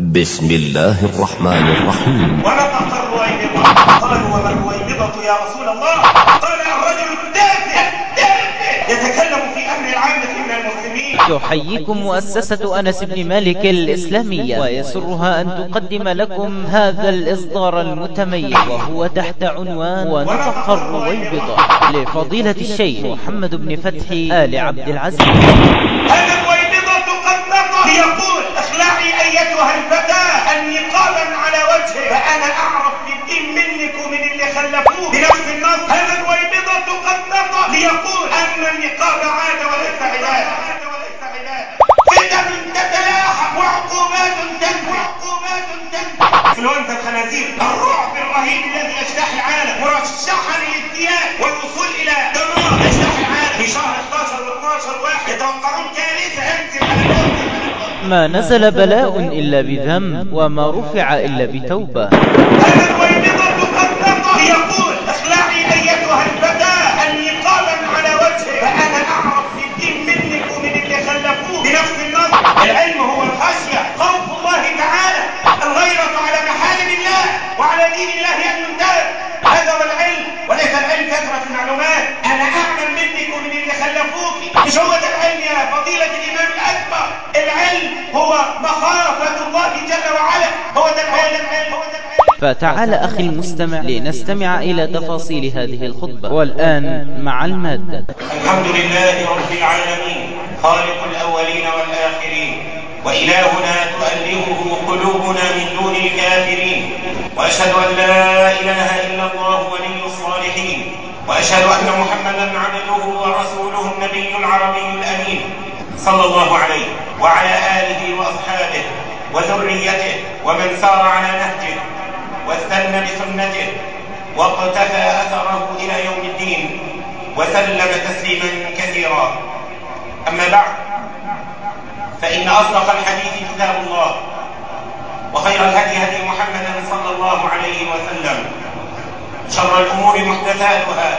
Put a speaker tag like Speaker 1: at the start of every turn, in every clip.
Speaker 1: بسم الله الرحمن الرحيم.
Speaker 2: ونطق الرويبضة قالوا وما الرويبضة يا رسول الله. قال الرجل التافه يتكلم في أمر العامة من المسلمين.
Speaker 3: تحييكم مؤسسة أنس بن مالك الإسلامية ويسرها أن تقدم لكم هذا الإصدار المتميز وهو تحت عنوان ونطق الرويبضة لفضيلة الشيخ محمد بن فتحي آل عبد العزيز.
Speaker 2: هذا الرويبضة قد نطق ليقول اخلعي أيتها الفتاة النقابا على وجهه. فأنا أعرف الدين منك ومن اللي خلفوه بنفس النص. هذا الرويبضة قد ليقول أن النقاب عاد وليس عبادة. فتن تتلاحق وعقوبات تنفي وعقوبات انفلونزا الخنازير الرعب الرهيب الذي يجتاح العالم. مرشحا للازدياد والوصول إلى دمار يجتاح العالم. في شهر 11 و12 واحد يتوقعون كارثة الأرض
Speaker 3: ما نزل بلاء إلا بذنب وما رفع إلا بتوبة. فتعال أخي المستمع لنستمع إلى تفاصيل هذه الخطبة. والآن مع المادة.
Speaker 2: الحمد لله رب العالمين خالق الأولين والآخرين وإلهنا تؤلهه قلوبنا من دون الكافرين. وأشهد أن لا إله إلا الله ولي الصالحين. وأشهد أن محمدا عبده ورسوله النبي العربي الأمين صلى الله عليه وعلى آله وأصحابه. وذريته ومن سار على نهجه واستنى بسنته واقتفى أثره إلى يوم الدين وسلم تسليما كثيرا. أما بعد فإن أصدق الحديث كتاب الله وخير الهدي هدي محمد صلى الله عليه وسلم شر الأمور محدثاتها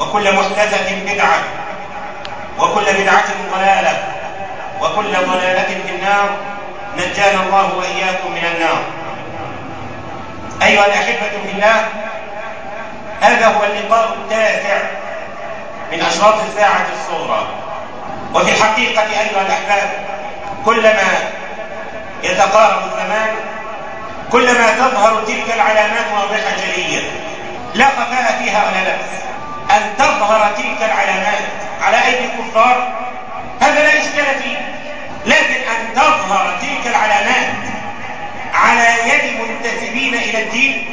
Speaker 2: وكل محدثة بدعة وكل بدعة ضلالة وكل ضلالة في النار. نجانا الله وإياكم من النار. أيها الأحبة في الله هذا هو اللقاء التاسع من أشراط الساعة الصغرى. وفي الحقيقة أيها الأحباب كلما يتقارب الزمان كلما تظهر تلك العلامات واضحة جلية لا خفاء فيها ولا لبس. أن تظهر تلك العلامات على أيدي الكفار هذا لا إشكال فيه. لكن أن تظهر تلك العلامات على يد منتسبين إلى الدين؟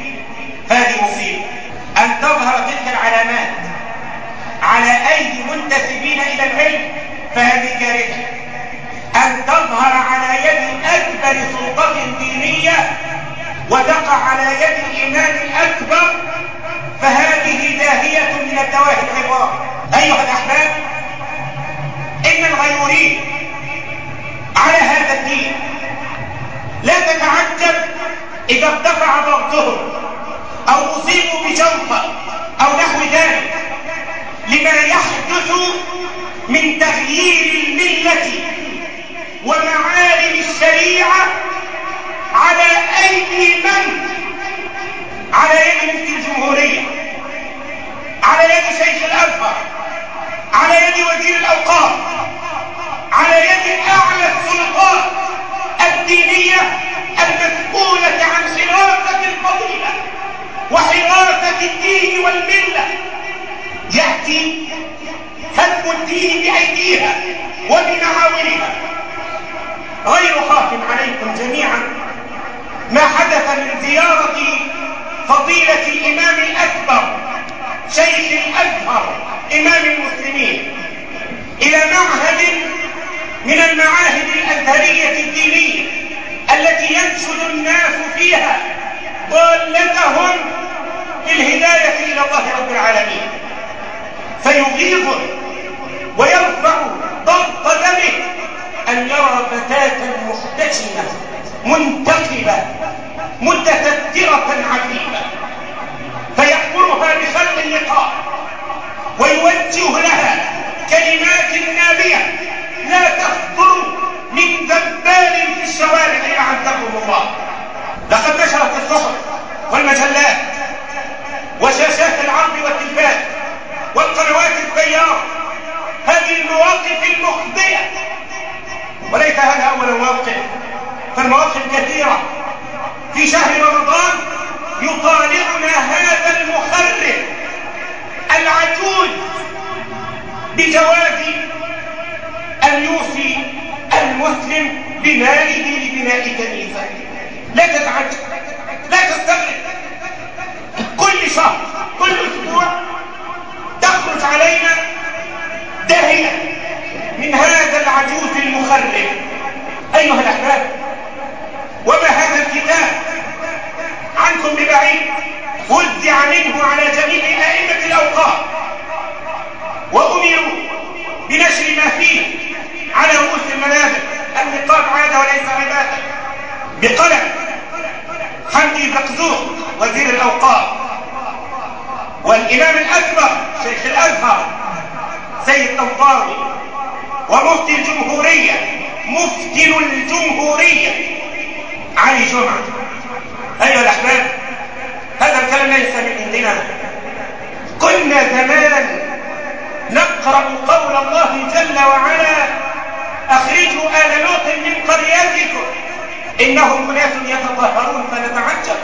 Speaker 2: هذه مصيبة. أن تظهر تلك العلامات على أيدي منتسبين إلى العلم فهذه كارثة. أن تظهر على يد أكبر سلطة دينية وتقع على يد الإمام الأكبر فهذه داهية من الدواهي العظام أيها الأحباب إن الغيورين على هذا الدين. لا تتعجب إذا ارتفع ضغطهم أو أصيبوا بجلطة أو نحو ذلك لما يحدث من تغيير الملة ومعالم الشريعة على أيدي من؟ على يد مفتي الجمهورية؟ على يد شيخ الأزهر على يد وزير الأوقاف؟ على يد أعلى السلطات الدينية المسؤولة عن حراسة الفضيلة وحراسة الدين والملة. يأتي هدم الدين بأيديها وبمعاونها. غير خاف عليكم جميعا ما حدث من زيارة فضيلة الإمام الأكبر شيخ الأزهر إمام المسلمين إلى معهد من المعاهد الأزهرية الدينية التي ينشد الناس فيها ضالتهم للهداية إلى الله رب العالمين. فيغيظ ويرفع ضغط دمه أن يرى فتاة محتشمة منتقبة متسترة عفيفة فيأمرها بخلق النقاب ويوجه لها كلمات نابية تحضروا من دبان في الشوارع أعدكم الله. لقد نشرت الصحف والمجلات وشاشات العرض والتلفاز والقنوات التيار. هذه المواقف المخزية وليس هذا أول موقف. فالمواقف كثيرة في شهر رمضان يطالعنا هذا المخرب العجوز بجواز أن يوصي المسلم بماله لبناء كنيسة لا تتعجب لا تستغرب. كل شهر كل أسبوع تخرج علينا دهية من هذا العجوز المخرب. أيها الأحباب وما هذا الكتاب عنكم ببعيد وزع منه على جميع أئمة الأوقاف. وأمروا بنشر ما فيه على رؤوس المنابر النقاب عادة وليس عبادة بقلم حمدي زقزوق وزير الأوقاف. والإمام الأكبر شيخ الأزهر سيد طنطاوي ومفتي الجمهورية. مفتي الجمهورية. علي جمعة. أيها الأحباب هذا الكلام ليس من عندنا. كنا زمان نقرأ قول الله جل وعلا أخرجوا آل لوط من قريتكم إنهم أناس يتطهرون فنتعجب.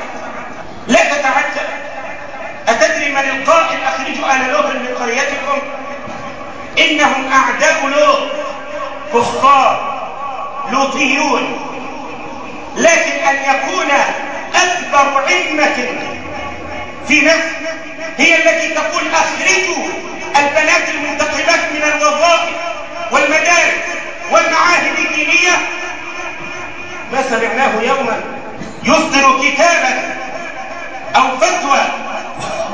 Speaker 2: لا تتعجب. أتدري من القائل أخرجوا آل لوط من قريتكم؟ إنهم أعداء لوط. كفار لوطيون. لكن أن يكون أكبر علمة في نفس هي التي تقول أخرجوا البنات المنتقبات من الوظائف والمدارس والمعاهد الدينية ما سمعناه يوما يصدر كتابا أو فتوى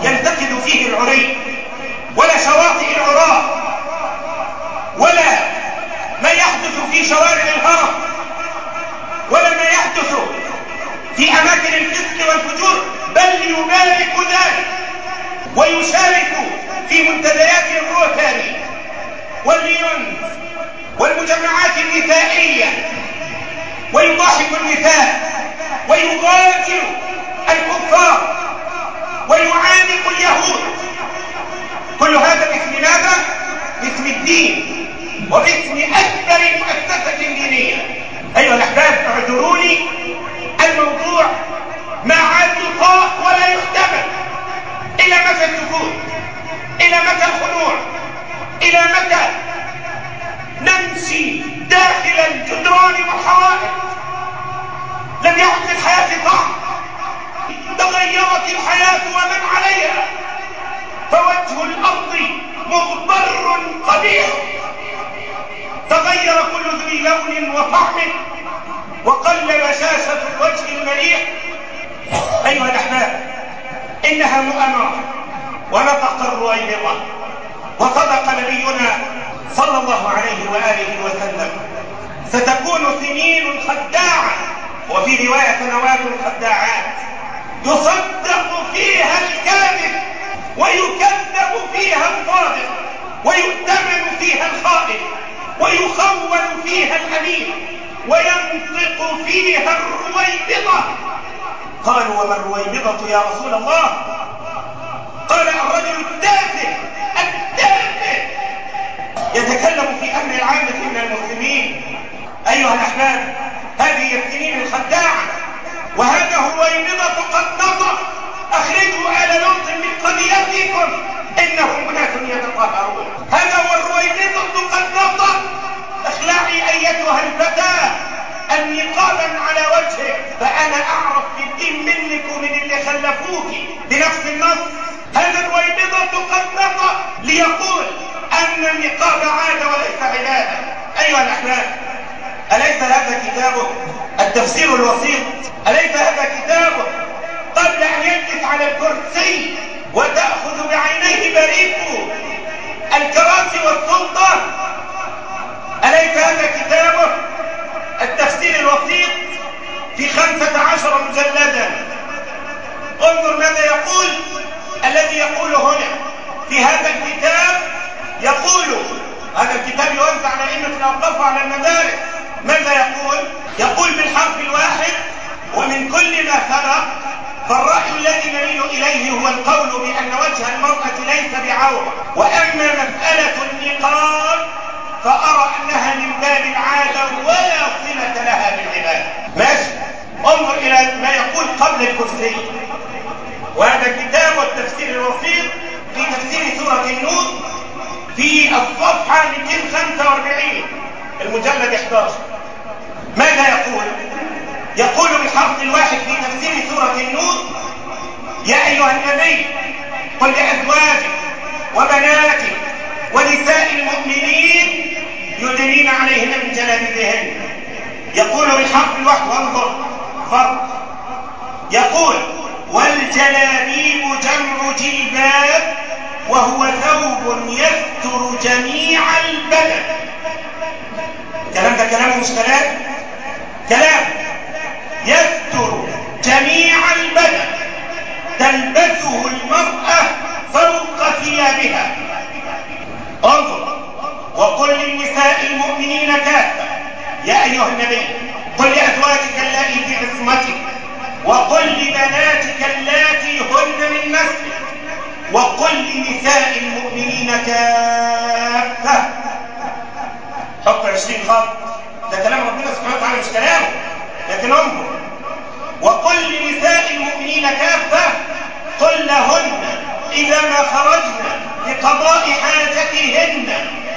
Speaker 2: ينتقد فيه العري ولا شواطئ العراء ولا ما يحدث في شوارع الهرم ولا ما يحدث في أماكن الفسق والفجور بل يبارك ذلك ويشارك في منتديات الروتاري والليون والمجمعات النسائية. ويضاحك النساء ويغادر الكفار ويعانق اليهود. كل هذا باسم ماذا؟ باسم الدين وباسم أكبر مؤسسة دينية. أيها الأحباب اعذروني الموضوع ما عاد يطاق ولا يحتمل إلى متى السكوت إلى متى الخنوع إلى متى نمشي داخل الجدران والحوائط لم يعد للحياة طعم تغيرت الحياة ومن عليها. فوجه الأرض مغبر قبيح. تغير كل ذي لون وطعم. وقل بشاشة الوجه المليح أيها الأحباب إنها مؤامرة ونطق الرويبضة وصدق نبينا صلى الله عليه وآله وسلم. ستكون سنين خداعة وفي رواية سنوات خداعات. يصدق فيها الكاذب ويكذب فيها الصادق ويؤتمن فيها الخائف ويخون فيها الأمين وينطق فيها الرويبضة. قالوا وما الرويبضة يا رسول الله؟ قال الرجل التافه التافه. يتكلم في أمر العامة من المسلمين. أيها الأحباب هذه السنين الخداعة وهذا هو الربيضة قد نطق أخرجوا آل لوط من قريتكم. إنهم أناس يتطهرون. هذا هو الرويبضة قد نطق اخلعي أيتها الفتاة. النقابا على وجهك فأنا أعرف في الدين منك ومن اللي خلفوك. بنفس النص. هذا الرويبضة قد ليقول أن النقاب عادة وليس عبادة أيها الأحباب أليس هذا كتابه التفسير الوسيط أليس هذا كتابه قبل أن يجلس على الكرسي وتأخذ بعينيه بريق الكراسي والسلطة؟ أليس هذا كتابه التفسير الوسيط في خمسة عشر مجلدا؟ انظر ماذا يقول الذي يقول هنا في هذا الكتاب يقول هذا الكتاب يوزع على أئمة الأوقاف وعلى المدارس ماذا يقول؟ يقول بالحرف الواحد ومن كل ما سبق فالرأي الذي نميل إليه هو القول بأن وجه المرأة ليس بعورة وأما مسألة النقاب فأرى أنها من باب العادة ولا صلة لها بالعبادة. ماشي. انظر إلى ما يقول قبل الكرسي. 245 المجلد 11 ماذا يقول؟ يقول بالحرف الواحد في تفسير سورة النور يا أيها النبي قل لأزواجك وبناتك ونساء المؤمنين يدنين عليهن من جلابيبهن. يقول بالحرف الواحد وانظر فرق يقول والجلابيب جمع جلباب وهو ثوب يستر جميع البدن. الكلام ده كلام مش كلام. كلام يستر جميع البدن. تلبسه المرأة فوق ثيابها. انظر وقل للنساء المؤمنين كافة. يا أيها النبي قل لأزواجك اللاتي في عصمتك وقل لبناتك اللاتي هن من نسلك وقل لنساء المؤمنين كافة. حط عشرين خط. ده كلام ربنا سبحانه وتعالى مش كلامه لكن انظر. وقل لنساء المؤمنين كافة. قل لهن إذا ما خرجن لقضاء حاجتهن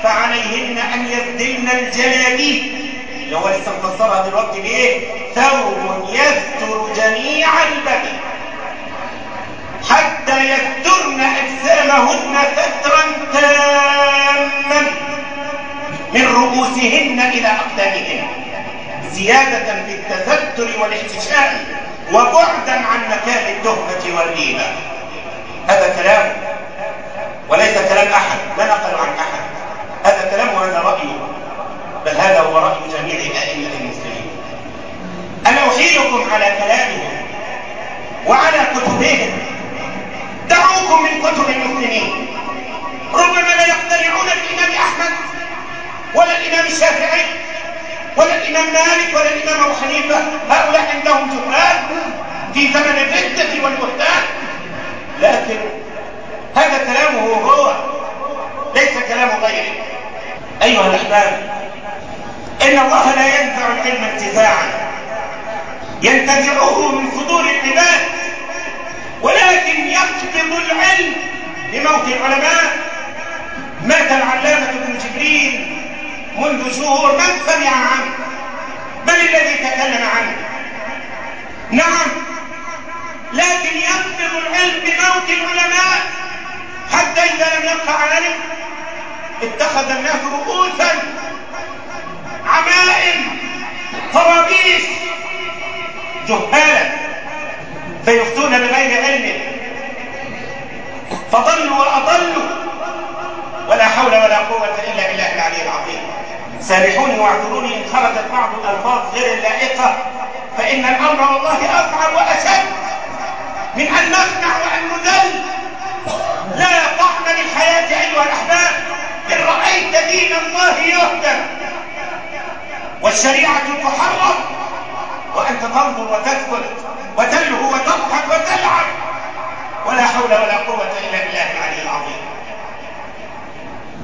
Speaker 2: فعليهن أن يبدلن الجلابيب اللي هو لسه مفسرها دلوقتي بايه؟ ثوب يستر جميع البدن حتى يسترن أجسامهن سترا تاما من رؤوسهن إلى أقدامهن زيادة في التستر والاحتشام وبعدا عن مكان التهمة والريبة هذا كلام وليس كلام أحد لا نقل عن أحد. هذا كلام وهذا رأيه بل هذا هو رأي جميع أئمة المسلمين. أنا أحيلكم على كلامهم وعلى كتبهم. دعوكم من كتب المسلمين. ربما لا يقتنعون بالإمام أحمد ولا الإمام الشافعي ولا الإمام مالك ولا الإمام أبو حنيفة. هؤلاء عندهم جهال في زمن الردة والبهتان. لكن هذا كلامه هو ليس كلام غيره. أيها الأحباب إن الله لا ينزع العلم انتزاعا ينتزعه من صدور العباد ولكن يقبض العلم لموت العلماء مات العلامة ابن جبريل منذ شهور من سمع عنه. من الذي تكلم عنه. نعم لكن يقبض العلم بموت العلماء حتى إذا لم يبقى عالم اتخذ الناس رؤوسا عمائم طرابيش جهالا فيفتون بغير علم. فضلوا وأضلوا ولا حول ولا قوة إلا بالله العلي العظيم. سامحوني واعذروني إن خرجت بعض الألفاظ غير اللائقة فإن الأمر والله أصعب وأشد من أن نخنع وأن نذل. لا طعم للحياة أيها الأحباب إن رأيت دين الله يهدم والشريعة تحرم وأنت تنظر وتسكت وتلهو وتضحك وتلعب. ولا حول ولا قوة إلا بالله العلي العظيم.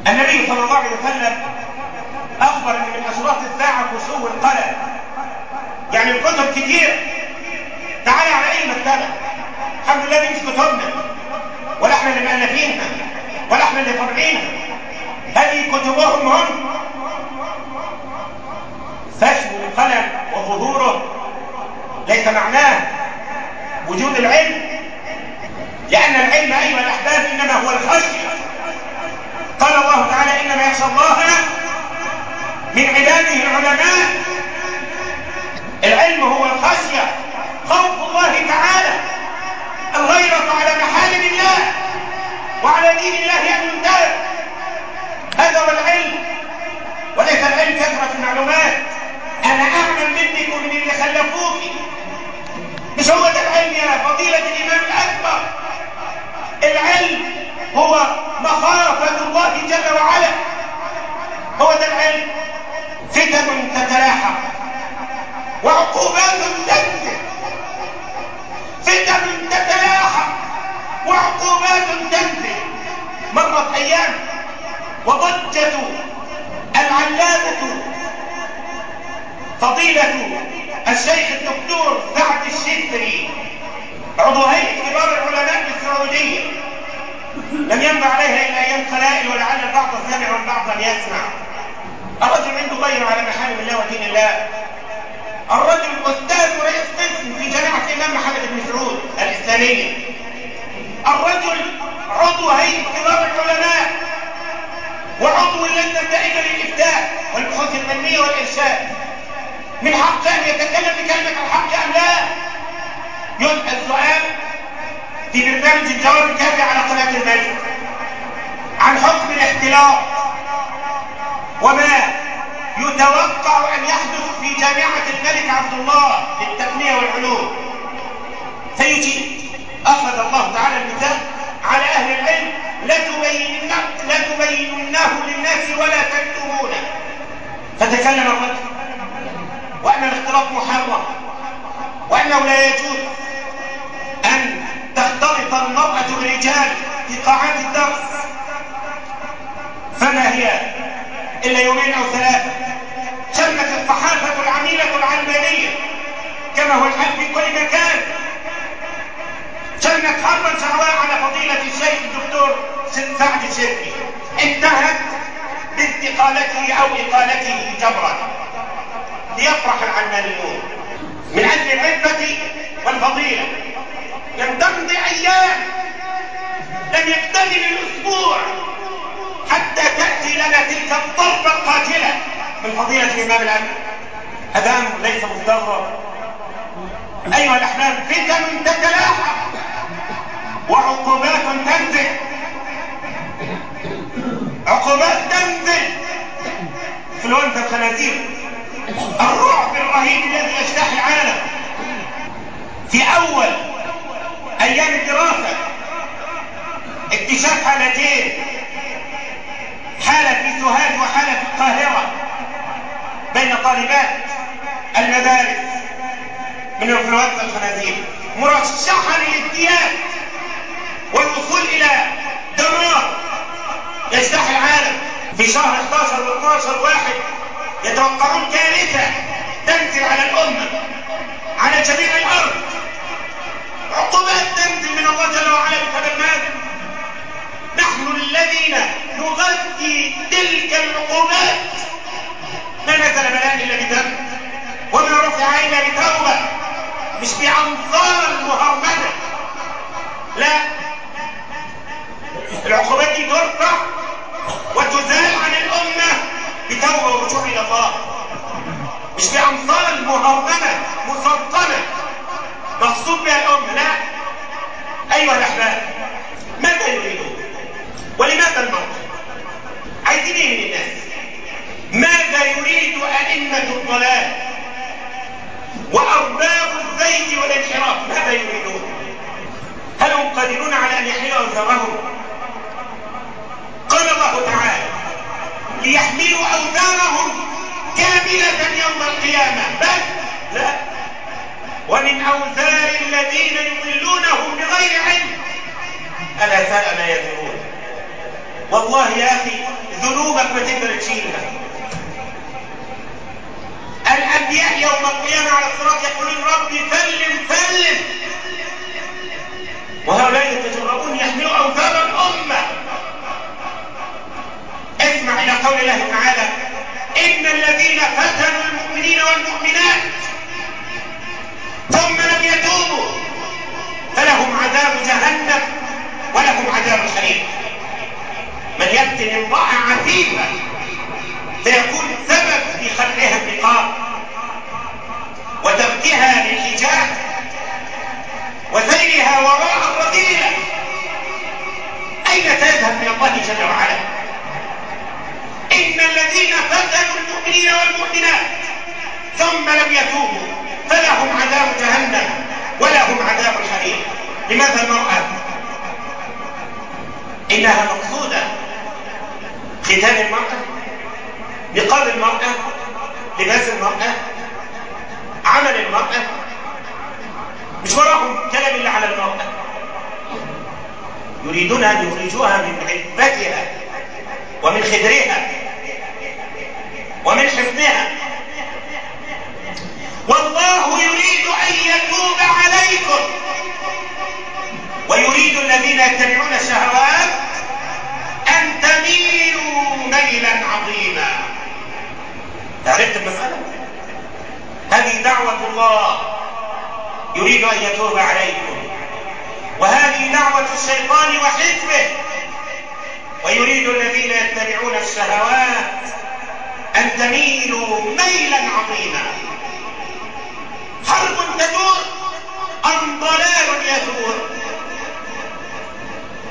Speaker 2: النبي صلى الله عليه وسلم أخبر أن من أشراط الساعة كسو القلم يعني الكتب كتير. تعالى على أي مكتبة؟ الحمد لله دي مش كتبنا. ولا إحنا اللي مألفينها. ولا إحنا اللي طابعينها. هذه كتبهم هم. فشل القلم وظهوره ليس معناه وجود العلم. لأن العلم أيها الأحباب إنما هو الخشية. قال الله تعالى إنما يخشى الله من عباده العلماء. العلم هو الخشية خوف الله تعالى الغيرة على محارم الله وعلى دين الله أن ينتهى هذا هو العلم. وليس العلم كثرة المعلومات. أنا أعلم منك ومن اللي خلفوك. مش هو ده العلم يا فضيلة الإمام الأكبر. العلم هو مخافة الله جل وعلا. هو ده العلم. فتن تتلاحق. وعقوبات تنزل. فتن تتلاحق. وعقوبات تنزل. مرت أيام وضجة العلامة فضيلة الشيخ الدكتور سعد الشتري عضو هيئة كبار العلماء بالسعودية لم ينبع عليها إلا أيام قلائل ولعل البعض سمع والبعض لم يسمع. الرجل عنده غير على محارم الله ودين الله. الرجل أستاذ ورئيس قسم في جامعة الإمام محمد بن سعود الإسلامية. الرجل عضو هيئة كبار العلماء وعضو اللجنة الدائمة للإفتاء والبحوث العلمية والإرشاد. من حقه أن يتكلم بكلمة الحق أم لا؟ يسأل سؤال في برنامج الجواب الكافي على قناة الملك عن حكم الاختلاط وما يتوقع أن يحدث في جامعة الملك عبد الله للتقنية والعلوم. فيجيب أخذ الله تعالى المثال على أهل العلم لتبيننه, لتبيننه للناس ولا تكتمونه فتكلم الرجل وأن الاختلاط محرم. وأنه لا يجوز أن تختلط المرأة بالرجال في قاعات الدرس. فما هي إلا يومين أو ثلاثة؟ شنت الصحافة العميلة العلمانية كما هو الحال في كل مكان. شنت حربا شعواء على فضيلة الشيخ الدكتور سعد الشرقي. انتهت باستقالته أو إقالته جبرا. ليفرح العلمانيون. من أجل العفة والفضيلة. لم تمضي أيام لم يكتمل الأسبوع حتى تأتي لنا تلك الضربة القاتلة. من فضيلة الإمام الأمن هذا ليس مستغرب. أيها الأحباب فتن تتلاحق وعقوبات تنزل. عقوبات تنزل. انفلونزا الخنازير؟ الرعب الرهيب الذي يجتاح العالم في أول أيام الدراسة اكتشاف حالتين حالة في سوهاج وحالة في القاهرة بين طالبات المدارس من انفلونزا الخنازير مرشحة للازدياد والوصول إلى دمار يجتاح العالم. في شهر 11 و12 واحد يتوقعون كارثة تنزل على الأمة على جميع الأرض. عقوبات تنزل من الله جل وعلا بسبب نحن الذين نغذي تلك العقوبات. ما نزل بلاء إلا بذنب وما رفع إلا بتوبة مش بأنصار مش بأمثال مهرمنة مسلطنة مقصود بها الأمة لا. أيها الأحباب ماذا يريدون؟ ولماذا الموت؟ عايزين إيه من الناس؟ ماذا يريد أئمة الضلال؟ وأرباب الزيد والانحراف ماذا يريدون؟ هل هم قادرون على أن يحلوا أوزارهم؟ قال الله تعالى ليحملوا أوزارهم كاملة يوم القيامة. بل لا. ومن أوزار الذين يضلونهم بغير علم. ألا ساء ما يذرون والله يا أخي ذنوبك ما تقدر تشيلها الأنبياء يوم القيامة على الصراط يقولون ربي سلم سلم. وهؤلاء يتجرؤون يحملوا أوزار الأمة. اسمع إلى قول الله تعالى إن الذين فتنوا المؤمنين والمؤمنات ثم لم يتوبوا فلهم عذاب جهنم ولهم عذاب الحريق من يفتن امرأة عفيفة فيكون سبب في خلقها النقاب وتركها للحجاب وسيرها وراء الرذيلة. أين تذهب من الله جل وعلا؟ إن الذين فتنوا المؤمنين والمؤمنات ثم لم يتوبوا فلهم عذاب جهنم ولهم عذاب الحريق لماذا المرأة؟ إنها مقصودة ختان المرأة نقاب المرأة لباس المرأة عمل المرأة. مش وراهم كلام إلا على المرأة. يريدون أن يخرجوها من عفتها ومن خدرها ومن حفظها والله يريد أن يتوب عليكم. ويريد الذين يتبعون الشهوات أن تميلوا ميلا عظيما. عرفت المسألة؟ هذه دعوة الله يريد أن يتوب عليكم. وهذه دعوة الشيطان وحزبه ويريد الذين يتبعون الشهوات أن تميلوا ميلا عظيما. حرب تدور أم ضلال يثور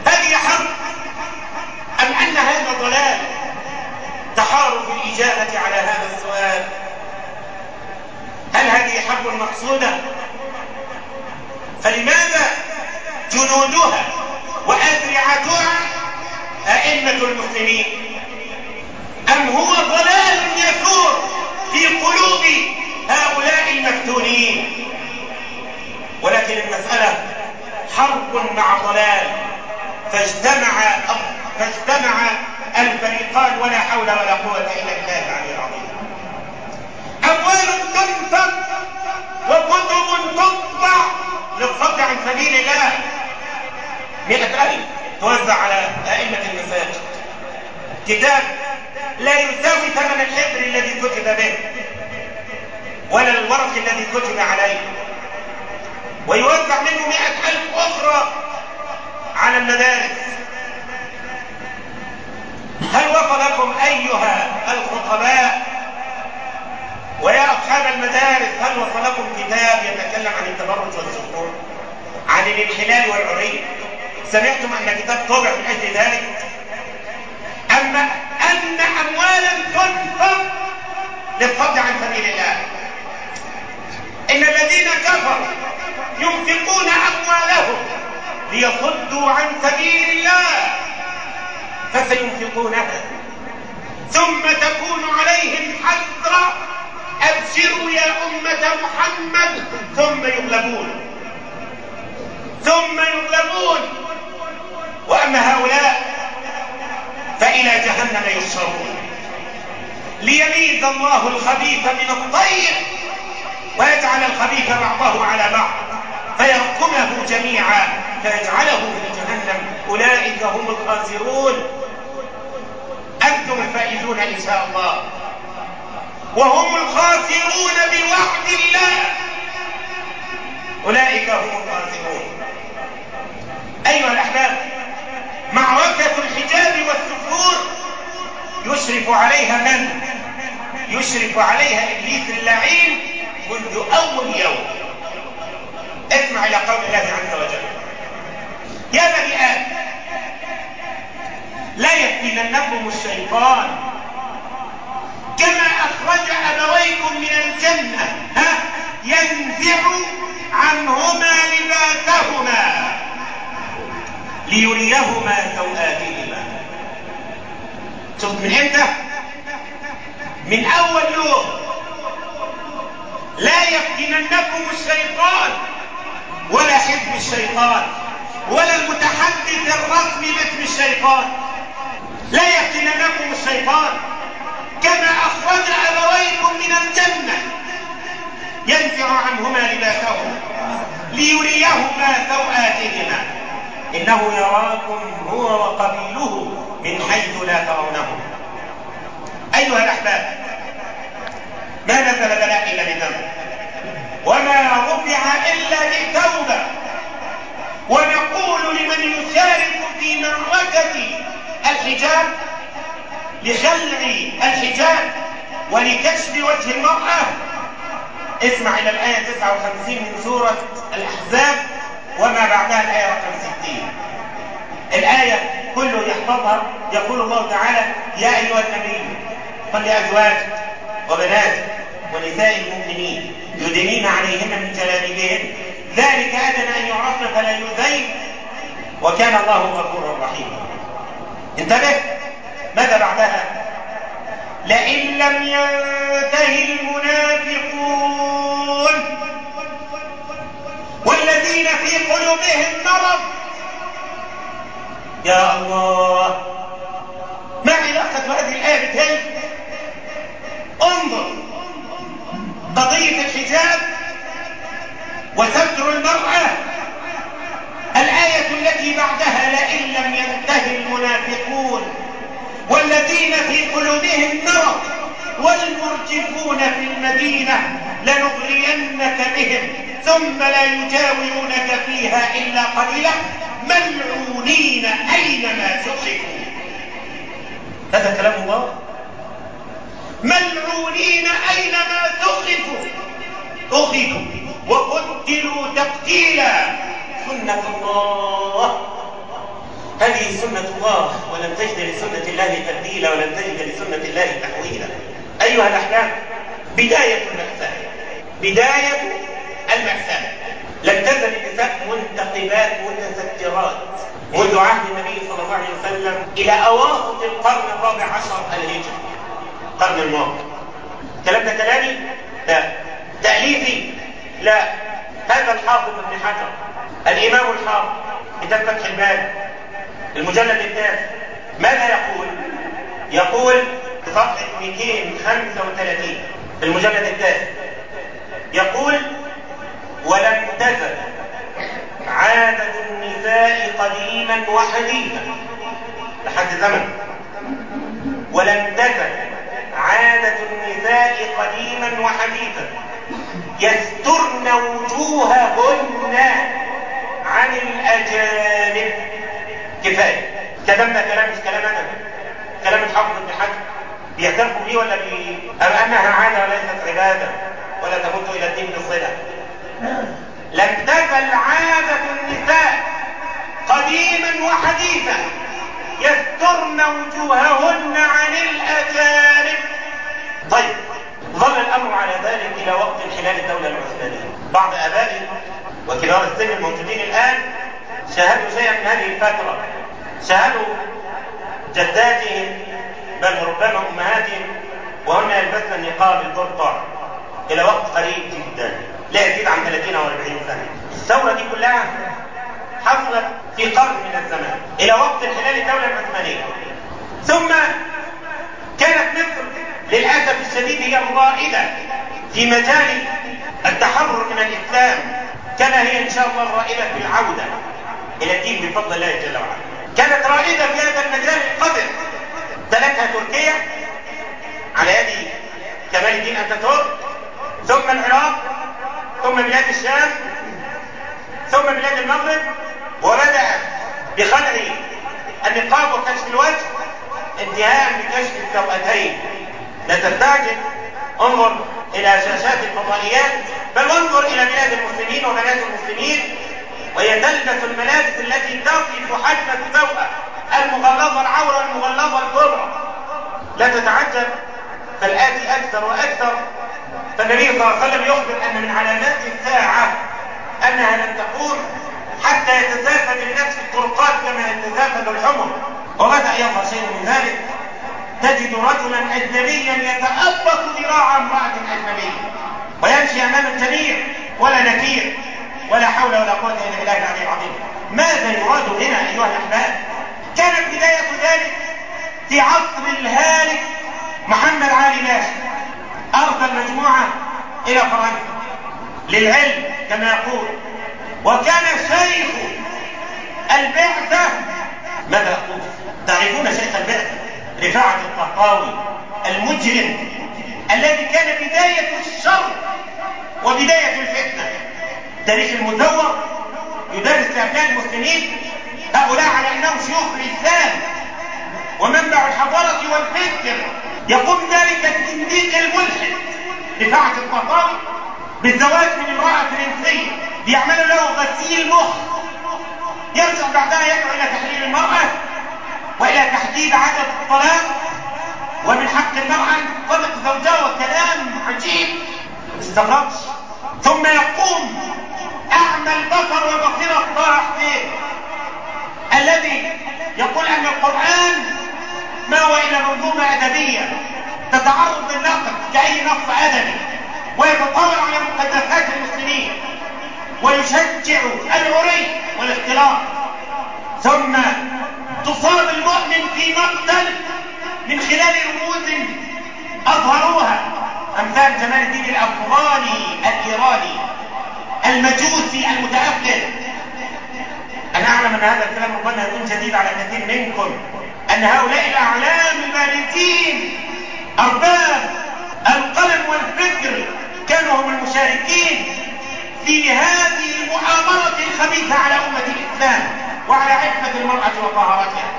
Speaker 2: هذه حرب أم أن هذا ضلال؟ تحاروا في الإجابة على هذا السؤال. هل هذه حرب مقصودة؟ فلماذا جنودها وأذرعتها أئمة المسلمين أم هو ضلال يثور في قلوب هؤلاء المفتونين؟ ولكن المسألة حرب مع ضلال فاجتمع فاجتمع الفريقان ولا حول ولا قوة إلا بالله العلي العظيم. أموال تنفق وكتب تطبع للصد عن سبيل الله مئة ألف. توزع على أئمة المساجد. كتاب لا يساوي ثمن الحبر الذي كتب به ولا الورق الذي كتب عليه. ويوزع منه مئة ألف أخرى على المدارس. هل وصلكم أيها الخطباء ويا أصحاب المدارس هل وصلكم كتاب يتكلم عن التبرج والسفور عن الانحلال والعري سمعتم أن كتاب طبع من أجل ذلك؟ أما أن أموالا تنفق للصد عن سبيل الله. إن الذين كفروا ينفقون أموالهم ليصدوا عن سبيل الله فسينفقونها. ثم تكون عليهم حسرة أبشروا يا أمة محمد ثم يغلبون. ثم يغلبون. وأما هؤلاء فإلى جهنم يحشرون ليميز الله الخبيث من الطيب ويجعل الخبيث بعضه على بعض فيركمه جميعا فيجعله في جهنم. أولئك هم الخاسرون. أنتم الفائزون إن شاء الله. وهم الخاسرون بوعد الله. أولئك هم الخاسرون. أيها الأحباب معركة الحجاب والسفور يشرف عليها من؟ يشرف عليها إبليس اللعين منذ أول يوم. اسمع إلى قول الله عز وجل. يا بني آدم لا يفتننكم الشيطان كما أخرج أبويكم من الجنة ها؟ ينزع عنهما لباسهما ليريهما سوآتهما. شوف من إمتى من أول يوم. لا يفتننكم الشيطان ولا حزب الشيطان ولا المتحدث الرسمي باسم الشيطان. لا يفتننكم الشيطان. كما أخرج أبويكم من الجنة ينزع عنهما لباسهما ليريهما سوآتهما. إنه يراكم هو وقبيله من حيث لا ترونهم أيها الأحباب ما نزل بلاء إلا بذنب وما رفع إلا بتوبة ونقول لمن يشارك في معركة الحجاب لخلع الحجاب ولكشف وجه المرأة. اسمع إلى الآية 59 من سورة الأحزاب. وما بعدها الآية رقم 60 الآية كله يحفظها يقول الله تعالى يا أيها النبي قل لأزواجك وبناتك ونساء المؤمنين يدنين عليهن من جلابيبهن. ذلك أدنى أن يعرفن فلا يؤذين. وكان الله غفورا رحيما. انتبه ماذا بعدها؟ لئن لم ينتهي المنافقون. والذين في قلوبهم مرض. يا الله. ما علاقة هذه الآية بتلك انظر. قضية الحجاب وستر المرأة. الآية التي بعدها لئن لم ينتهي المنافقون. والذين في قلوبهم مرض. والمرجفون في المدينة لنغرينك بهم ثم لا يجاورونك فيها إلا قليلا. ملعونين أينما ثقفوا. هذا كلام الله؟ ملعونين أينما ثقفوا. أخذوا وقتلوا تقتيلا. سنة الله. هذه سنة الله ولن تجد لسنة الله تبديلا ولن تجد لسنة الله تحويلا. أيها الأحباب بداية المأساة. بداية المأساة. لم تزل النساء منتقبات متسترات منذ عهد النبي صلى الله عليه وسلم إلى أواسط القرن الرابع عشر الهجري القرن الماضي. كلام ده كلامي؟ لا. تأليفي؟ لا. هذا الحافظ ابن حجر الإمام الحافظ كتاب فتح الباب المجلد التاسع. ماذا يقول؟ يقول صفحة 235 في المجلد التاسع. يقول ولم تزل عادة النساء قديما وحديثا لحد زمن ولم تزل عادة النساء قديما وحديثا يسترن وجوههن عن الأجانب. كفاية. كلام ده كلام مش كلام أنا كلام الحافظ ابن حجر. بيعترفوا بيه ولا بي أم أنها عادة وليست عبادة ولا تمت إلى الدين بصلة لم تزل عادة النساء قديما وحديثا يسترن وجوههن عن الأجانب. طيب ظل الأمر على ذلك إلى وقت انحلال الدولة العثمانية. بعض آبائي وكبار السن الموجودين الآن شاهدوا شيئا من هذه الفترة. شاهدوا جداتهم بل ربما أمهاتهم وهن يلبسن النقاب البرقع إلى وقت قريب جدا. لا يزيد عن 30 أو 40 سنة. الثورة دي كلها حصلت في قرن من الزمان. إلى وقت انحلال الدولة العثمانية. ثم كانت مصر للأسف الشديد هي الرائدة في مجال التحرر من الإسلام. كما هي إن شاء الله الرائدة في العودة إلى الدين بفضل الله جل وعلا. كانت رائدة في هذا المجال القدر. تلتها تركيا على يد كمال الدين أتاتورك ثم العراق ثم بلاد الشام ثم بلاد المغرب وبدأ بخلع النقاب وكشف الوجه انتهاء بكشف السوأتين لا تستعجل انظر إلى شاشات الفضائيات بل انظر إلى بلاد المسلمين وبنات المسلمين وهي تلبس الملابس التي تصف حجم السوءة المغلظة العورة المغلظة الكبرى. لا تتعجب. فالآتي أكثر وأكثر. فالنبي صلى الله عليه وسلم يخبر أن من علامات الساعة أنها لن تقوم حتى يتسافد الناس في الطرقات كما يتسافد الحمر وبدأ يظهر شيء من ذلك. تجد رجلا أجنبيا يتأبط ذراع امرأة أجنبية. ويمشي أمام الجميع ولا نكير ولا حول ولا قوة إلا بالله العلي العظيم. ماذا يراد هنا أيها الأحباب؟ كانت بداية ذلك في عصر الهالك محمد علي باشا أرسل مجموعة إلى فرنسا للعلم كما يقول. وكان شيخ البعثة ماذا أقول تعرفون شيخ البعثة؟ رفاعة القحطاوي المجرم الذي كان بداية الشر وبداية الفتنة. تاريخ المزور يدرس لأبناء المسلمين هؤلاء على أنهم شيوخ الإسلام ومنبع الحضارة والفكر. يقوم ذلك الزنديق الملحد رفاعة القحطاوي بالزواج من امرأة فرنسية. بيعملوا له غسيل مخ. يرجع بعدها يدعو إلى تحرير المرأة وإلى تحديد عدد الطلاق. ومن حق المرأة أن تطلق زوجها وكلام عجيب. ما تستغربش ثم يقوم أعمى البصر وبصيرة طه حسين الذي يقول أن القرآن ما هو إلا منظومة أدبية تتعرض للنقد كأي نص أدبي ويتطاول على مقدسات المسلمين ويشجع العري والاختلاط. ثم تصاب المؤمن في مقتل من خلال رموز أظهروها. أمثال جمال الدين الأفغاني الإيراني. المجوسي المتأفل أنا أعلم أن هذا الكلام ربما يكون جديد على كثير منكم أن هؤلاء الأعلام البارزين أرباب القلم والفكر كانوا هم المشاركين في هذه المؤامرة الخبيثة على أمة الإسلام وعلى عفة المرأة وطهارتها.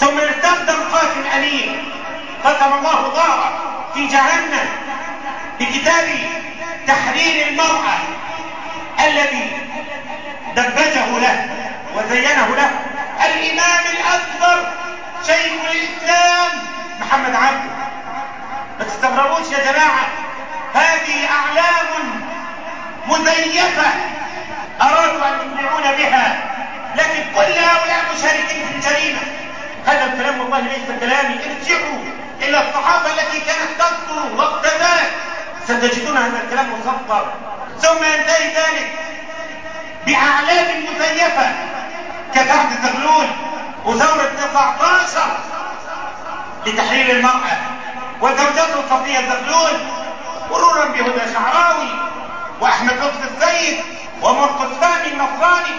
Speaker 2: ثم ارتد قاتل أليم قسم الله ظهره في جهنم بكتاب تحرير المرأة. الذي دبجه له وزينه له. الإمام الأكبر شيخ الإسلام محمد عبده ما تستغربوش يا جماعة؟ هذه أعلام مزيفة أرادوا أن يقنعون بها لكن كل هؤلاء مشاركين في الجريمة. هذا الكلام والله ليس كلامي. ارجعوا إلى الصحابة التي كانت تصدر وقت ذلك ستجدون هذا الكلام مسطر ثم ينتهي ذلك بأعلام مزيفة كسعد زغلول وثورة 19 لتحرير المرأة وزوجته صفية زغلول مرورا بهدى شعراوي وأحمد لطفي السيد ومرقس فهمي النصراني.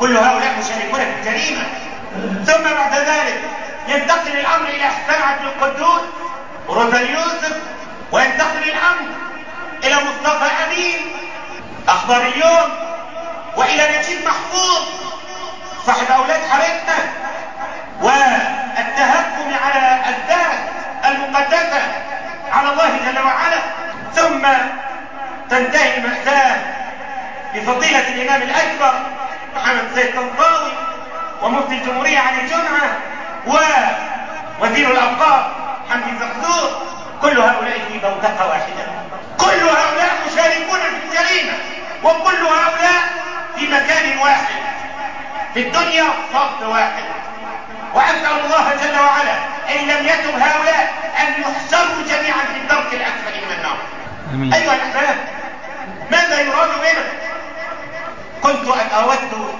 Speaker 2: كل هؤلاء مشاركون في الجريمة. ثم بعد ذلك ينتقل الأمر إلى حسان عبد القدوس وروزا يوسف وينتقل الأمر إلى مصطفى أمين. أخبار اليوم وإلى نجيب محفوظ. صاحب أولاد حارتنا والتهكم على الذات المقدسة على الله جل وعلا. ثم تنتهي المأساة بفضيلة الإمام الأكبر محمد سيد طنطاوي ومفتي الجمهورية علي جمعة ووزير الأوقاف حمدي زقزور كل هؤلاء في بوتقة واحدة كل هؤلاء مشاركون في الجريمة وكل هؤلاء في مكان واحد. في الدنيا صف واحد. وأسأل الله جل وعلا إن لم يتب هؤلاء أن يحشروا جميعا في الدرك الأسفل من النار. أمين. أيها الأحباب ماذا يراد بنا كنت أود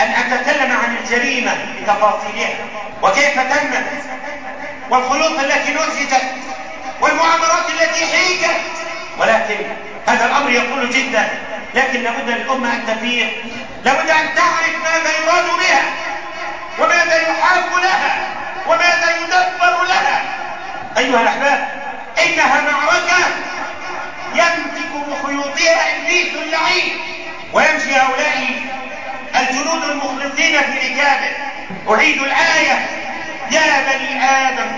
Speaker 2: أن أتكلم عن الجريمة بتفاصيلها. وكيف تمت والخيوط التي نسجت والمؤامرات التي حيكت ولكن هذا الأمر يطول جدا لكن لابد للأمة أن تفيق لابد أن تعرف ماذا يراد بها وماذا يحاب لها وماذا يدبر لها. أيها الأحباب إنها معركة يمسك بخيوطها إبليس اللعين ويمشي هؤلاء الجنود المخلصين في ركابه أعيد الآية يا بني آدم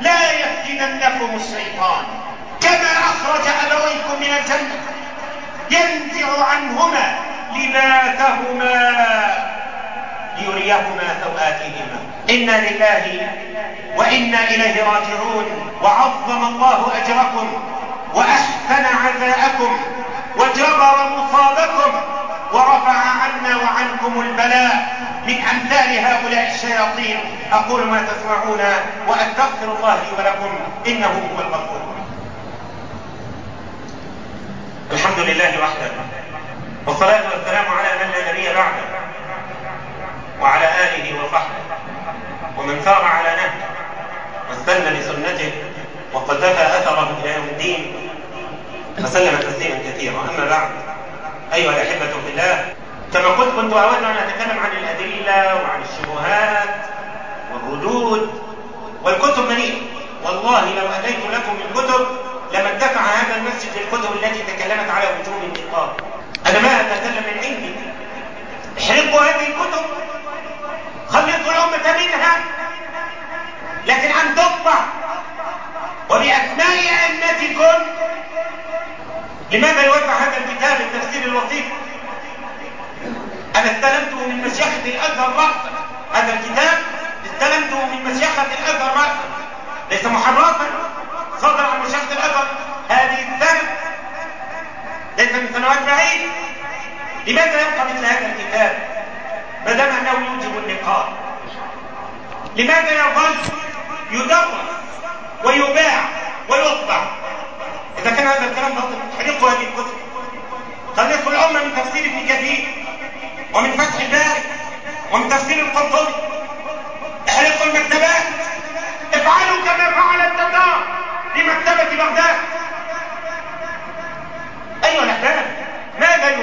Speaker 2: لا يفتننكم الشيطان كما أخرج أبويكم من الجنة. ينزع عنهما لباسهما ليريهما سوآتهما. إنا لله وإنا إليه راجعون. وعظم الله أجركم وأحسن عزاءكم وجبر مصابكم ورفع عنا وعنكم البلاء من أمثال هؤلاء الشياطين. أقول ما تسمعون وأستغفر الله لي ولكم إنه هو الغفور الحمد لله وحده. والصلاة والسلام على من لا نبي بعده. وعلى آله وصحبه. ومن سار على نهجه. واستنى بسنته. وقتفى أثره إلى يوم الدين. وسلم تسليما كثيرا. أما بعد. أيها الأحبة في الله. كما قلت كنت أود أن أتكلم عن الأدلة وعن الشبهات والردود. والكتب مليئة والله لو أتيت لكم الكتب لما اتسع هذا المسجد للكتب التي تكلمت على وجوب النقاب أنا ما أتكلم من عندي. احرقوا هذه الكتب. خلصوا الأمة منها لكن أن تطبع وبأسماء أئمتكم. لماذا يوزع هذا الكتاب التفسير الوسيط أنا استلمته من مشيخة الأزهر رأسا هذا الكتاب استلمته من مشيخة الأزهر ليس محرفا صدر عن مشيخة الأزهر هذه السنة ليس من سنوات بعيدة لماذا يبقى مثل هذا الكتاب ما دام أنه يوجب النقاب؟ لماذا يظل يدرس ويباع ويطبع؟ إذا كان هذا الكلام باطل حرقوا هذه الكتب. خلقوا الأمة من تفسير ابن كثير ومن فتح الباري ومن تفسير القرطبي. احرقوا المكتبات. افعلوا كما فعل التتار لمكتبة بغداد. أيها الأحباب ماذا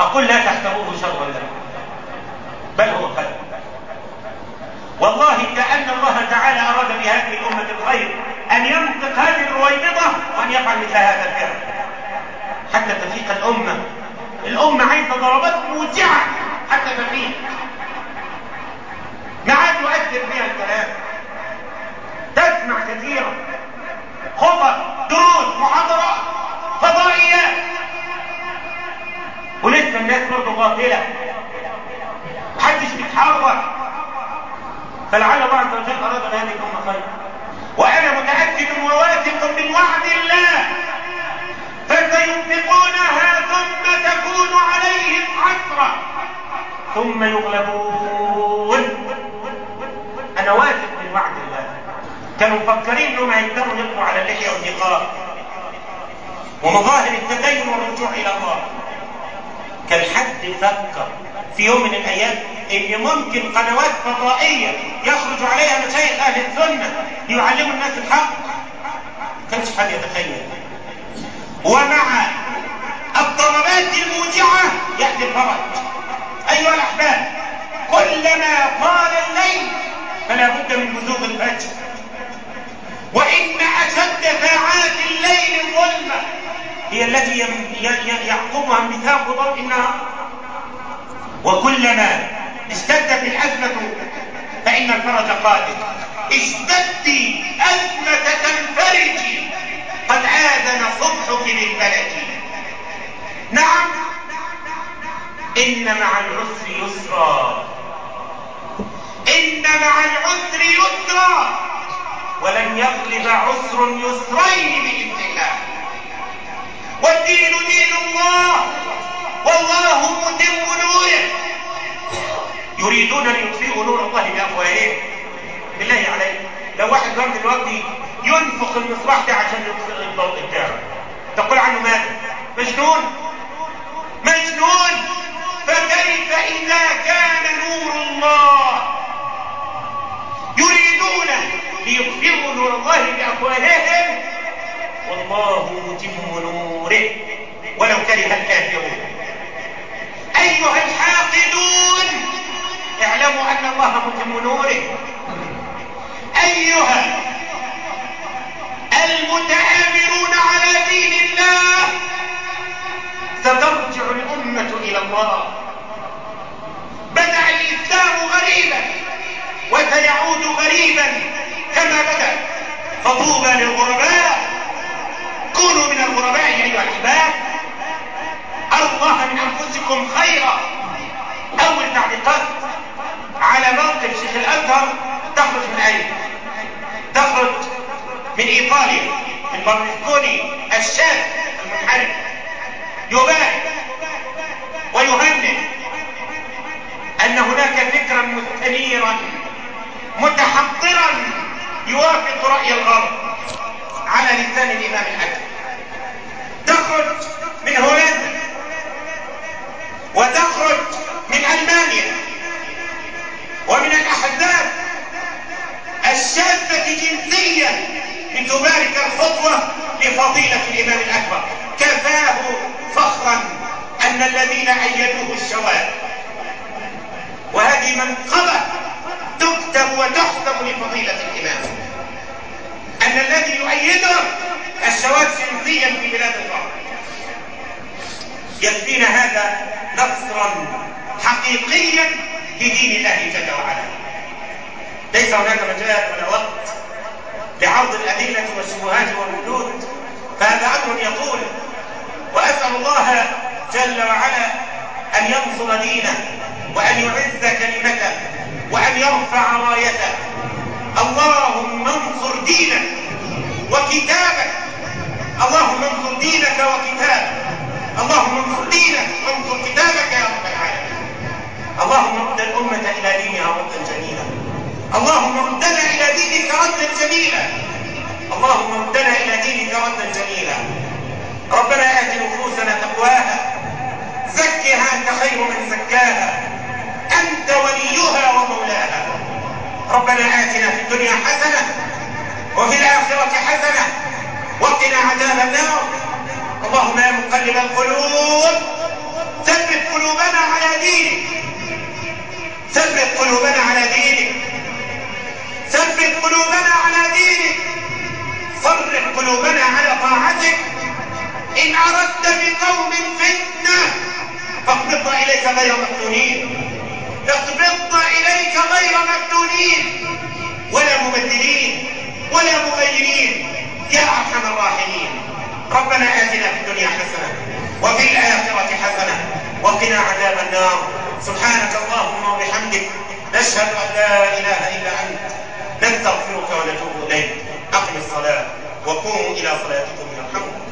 Speaker 2: أقول لا تحسبوه شرا لكم بل هو خير والله كأن الله تعالى أراد بهذه الأمة الخير أن ينطق هذه الرويبضة وأن يفعل مثل هذا الفعل. حتى تفيق الأمة. الأمة عايزة ضربات موجعة حتى تفيق. ما عاد يؤثر فيها الكلام. تسمع كثيرا. خطب دروس محاضرات فضائيات. ولسه الناس برضه غافلة. محدش بيتحرك. فلعل الله عز وجل أراد بهذه الأمة خير. وأنا متأكد وواثق من وعد الله. فسينفقونها ثم تكون عليهم حسرة. ثم يغلبون. أنا واثق من وعد الله. كانوا مفكرين إنهم هيقدروا يقضوا على اللحية والنقاب. ومظاهر التدين والرجوع إلى الله. كان حد فكر في يوم من الأيام إن ممكن قنوات فضائية يخرج عليها مشايخ أهل السنة ليعلموا الناس الحق. كانش حد يتخيل ومع الضربات الموجعة يأتي الفرج. أيها الأحباب كلما طال الليل فلا بد من بزوغ الفجر. وإن أشد ساعات الليل الظلمة هي التي يعقبها انبثاق ضوء النهار وكلما اشتدت الأزمة فإن الفرج قادم. اشتدي أزمة تنفرجي قد آذن صبحك بالبلد نعم. إن مع العسر يسرا. إن مع العسر يسرا. ولن يغلب عسر يسرين. بإذن والدين دين الله. والله متم نوره. يريدون أن يطفئوا نور الله بأفواههم. بالله عليك. لو واحد قام دلوقتي ينفخ المصباح ده عشان يطفئ الضوء بتاعه. تقول عنه ماذا؟ مجنون. مجنون. فكيف إذا كان نور الله؟ يريدون ليطفئوا نور الله بأفواههم. والله متم نوره ولو كره الكافرون. أيها الحاقدون اعلموا أن الله متم نوره. أيها المتآمرون على دين الله سترجع الأمة إلى الله. بدأ الإسلام غريبا وسيعود غريبا كما بدأ فطوبى للغرباء كونوا من الغرباء ايها الاحباب الله من أنفسكم خيرا. أول تعليقات على موقف شيخ الأزهر تخرج من أين؟ تخرج من إيطاليا من برلسكوني الشاب المنحرف يبارك ويهنئ أن هناك فكرا مستنيرا متحضرا يوافق رأي الغرب. على لسان الإمام الاكبر تخرج من هولندا. وتخرج من ألمانيا. ومن الأحزاب الشاذة جنسيا لتبارك الخطوة لفضيلة الإمام الأكبر. كفاه فخرا أن الذين أيدوه الشواذ وهذه منقبة تكتب وتحسب لفضيلة الإمام. أن الذي يؤيده الشواذ جنسيا في بلاد الغرب. يكفينا هذا نصرا حقيقيا لدين الله جل وعلا. ليس هناك مجال ولا وقت لعرض الأدلة والشبهات والردود فهذا أمر يطول وأسأل الله جل وعلا أن ينصر دينه وأن يعز كلمته وأن يرفع رايته اللهم انصر دينك وكتابك. اللهم انصر دينك وكتابك. اللهم انصر دينك وانصر كتابك يا رب العالمين. اللهم رد الأمة إلى دينها ردا جميلا. اللهم ردنا إلى دينك ردا جميلا. اللهم ردنا إلى دينك ردا جميلا. ربنا آت نفوسنا تقواها. زكها أنت خير من زكاها. أنت وليها ومولاها. ربنا آتنا في الدنيا حسنة وفي الآخرة حسنة وقنا عذاب النار. اللهم يا مقلب القلوب ثبت قلوبنا على دينك. ثبت قلوبنا على دينك. ثبت قلوبنا على دينك. فرق قلوبنا على طاعتك. إن أردت بقوم فتنة فاقبضنا إليك غير مفتونين اقبضنا إليك غير مفتونين ولا مبدلين ولا مغيرين يا أرحم الراحمين. ربنا آتنا في الدنيا حسنة وفي الآخرة حسنة وقنا عذاب النار. سبحانك اللهم وبحمدك نشهد أن لا إله إلا أنت. نستغفرك ونتوب إليك. أقم الصلاة وقوموا إلى صلاتكم يرحمكم.